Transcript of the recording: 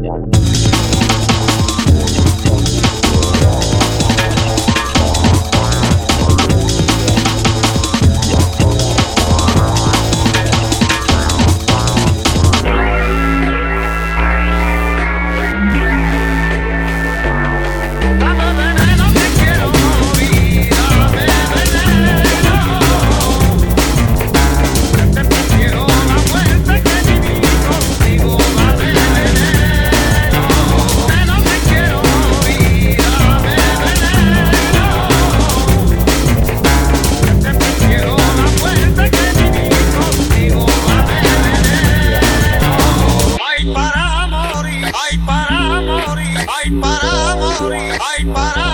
Yani... para